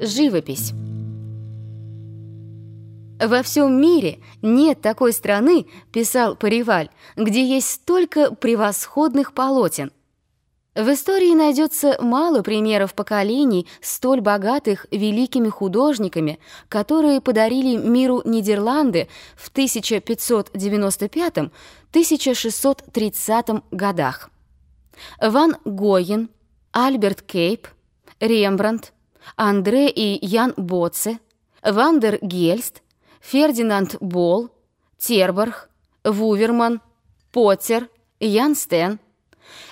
Живопись. «Во всем мире нет такой страны, — писал Париваль, — где есть столько превосходных полотен. В истории найдется мало примеров поколений, столь богатых великими художниками, которые подарили миру Нидерланды в 1595-1630 годах. Ван Гойен, Альберт Кейп, Рембрандт, Андре и Ян Боце, Ван дер Гельст, Фердинанд Бол, Терборг, Вуверман, Поттер, Ян Стен.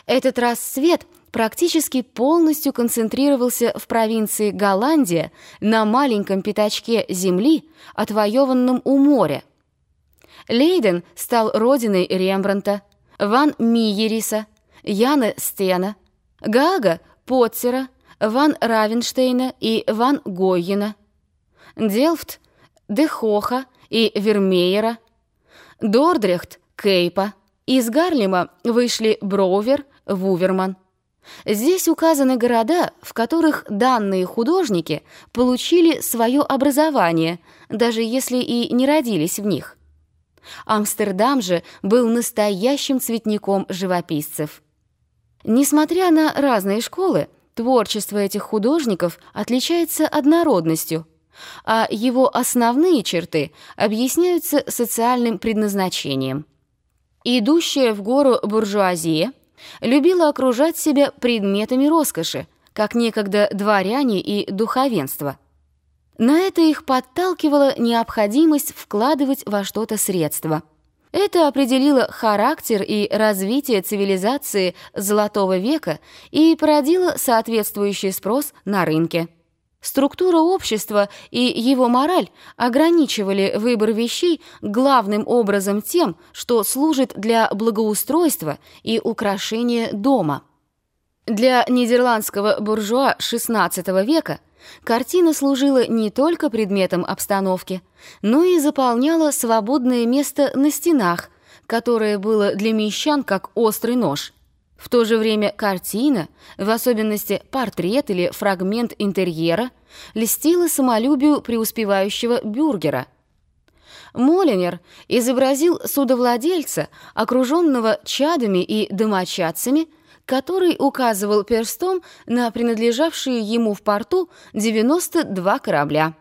Этот расцвет практически полностью концентрировался в провинции Голландия на маленьком пятачке земли, отвоеванном у моря. Лейден стал родиной Рембранта, Ван Миериса, Яна Стена, Гага — Потцера, Ван Равенштейна и Ван Гойена, Делфт — Дехоха и Вермеера, Дордрехт — Кейпа. Из Гарлема вышли Броувер, Вуверман. Здесь указаны города, в которых данные художники получили свое образование, даже если и не родились в них. Амстердам же был настоящим цветником живописцев. Несмотря на разные школы, творчество этих художников отличается однородностью, а его основные черты объясняются социальным предназначением. Идущая в гору буржуазия любила окружать себя предметами роскоши, как некогда дворяне и духовенство. На это их подталкивала необходимость вкладывать во что-то средства – это определило характер и развитие цивилизации Золотого века и породило соответствующий спрос на рынке. Структура общества и его мораль ограничивали выбор вещей главным образом тем, что служит для благоустройства и украшения дома. Для нидерландского буржуа XVI века Картина служила не только предметом обстановки, но и заполняла свободное место на стенах, которое было для мещан как острый нож. В то же время картина, в особенности портрет или фрагмент интерьера, льстила самолюбию преуспевающего бюргера. Молинер изобразил судовладельца, окруженного чадами и домочадцами, который указывал перстом на принадлежавшие ему в порту 92 корабля.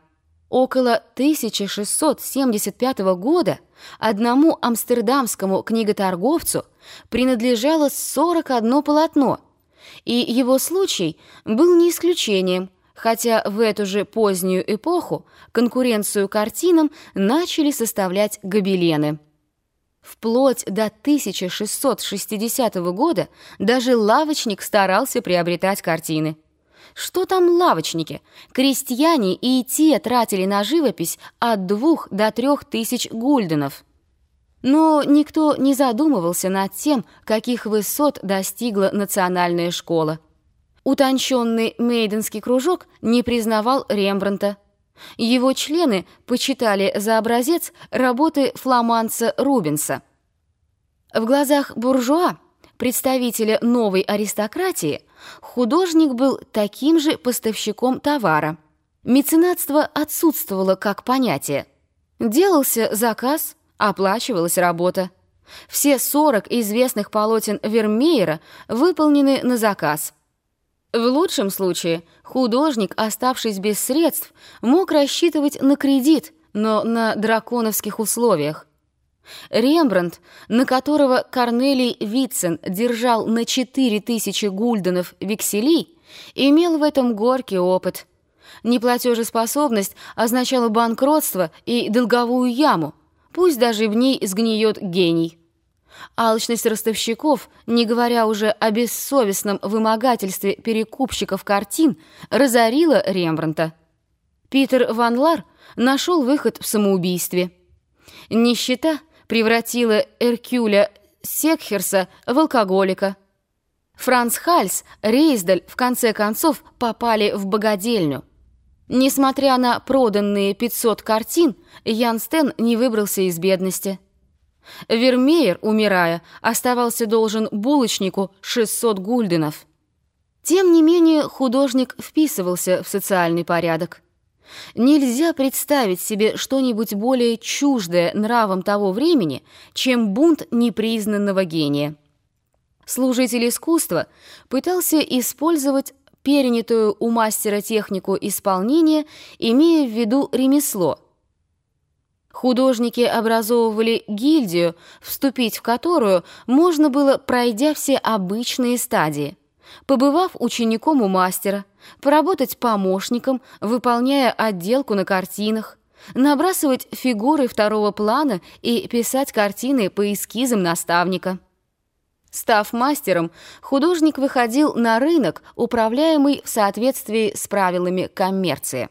Около 1675 года одному амстердамскому книготорговцу принадлежало 41 полотно, и его случай был не исключением, хотя в эту же позднюю эпоху конкуренцию картинам начали составлять гобелены. Вплоть до 1660 года даже лавочник старался приобретать картины. Что там лавочники? Крестьяне и те тратили на живопись от двух до трех тысяч гульденов. Но никто не задумывался над тем, каких высот достигла национальная школа. Утонченный Мейденский кружок не признавал Рембранта, его члены почитали за образец работы фламанца Рубенса. В глазах буржуа, представителя новой аристократии, художник был таким же поставщиком товара. Меценатство отсутствовало как понятие. Делался заказ, оплачивалась работа. Все 40 известных полотен Вермеера выполнены на заказ – в лучшем случае художник, оставшись без средств, мог рассчитывать на кредит, но на драконовских условиях. Рембрандт, на которого Корнелий Витцен держал на 4000 гульденов векселей, имел в этом горький опыт. Неплатежеспособность означала банкротство и долговую яму, пусть даже в ней сгниет гений. Алчность ростовщиков, не говоря уже о бессовестном вымогательстве перекупщиков картин, разорила Рембранта. Питер Ван Лар нашел выход в самоубийстве. Нищета превратила Эркюля Секхерса в алкоголика. Франц Хальс, Рейсдаль в конце концов попали в богадельню. Несмотря на проданные 500 картин, Ян Стен не выбрался из бедности. Вермеер, умирая, оставался должен булочнику 600 гульденов. Тем не менее, художник вписывался в социальный порядок. Нельзя представить себе что-нибудь более чуждое нравам того времени, чем бунт непризнанного гения. Служитель искусства пытался использовать перенятую у мастера технику исполнения, имея в виду ремесло. Художники образовывали гильдию, вступить в которую можно было, пройдя все обычные стадии – побывав учеником у мастера, поработать помощником, выполняя отделку на картинах, набрасывать фигуры второго плана и писать картины по эскизам наставника. Став мастером, художник выходил на рынок, управляемый в соответствии с правилами коммерции.